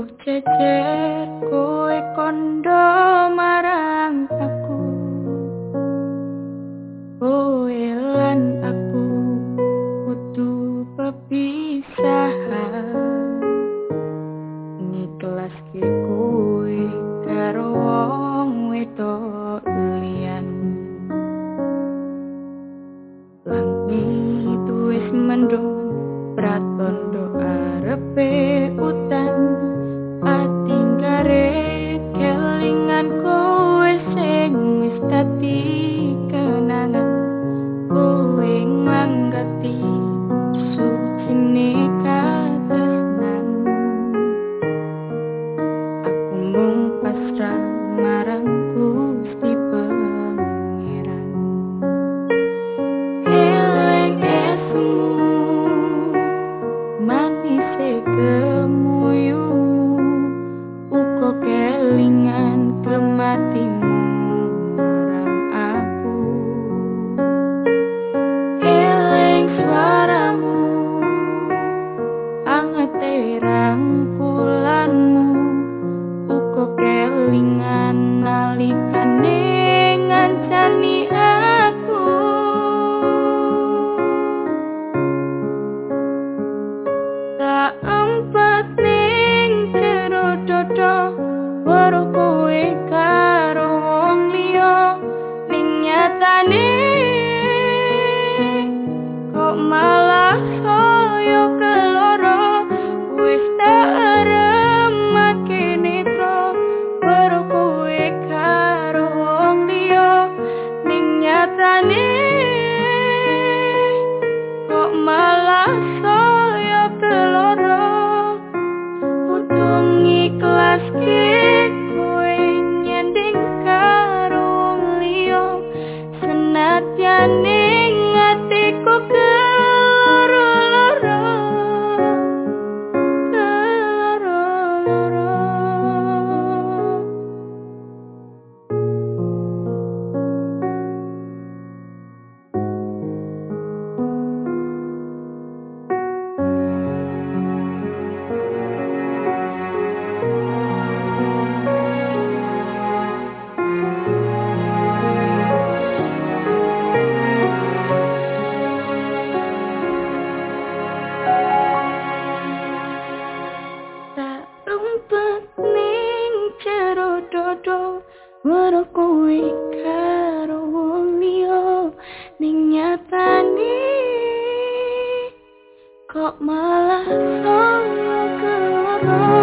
Mbok jejer kowe kondo marang aku. Kowe lan aku kudu pepisahan. Niklas ke kowe karo wong weto ulian Langit wis mendung just to jodoh Weruh kuwi karo kok malah solo keloro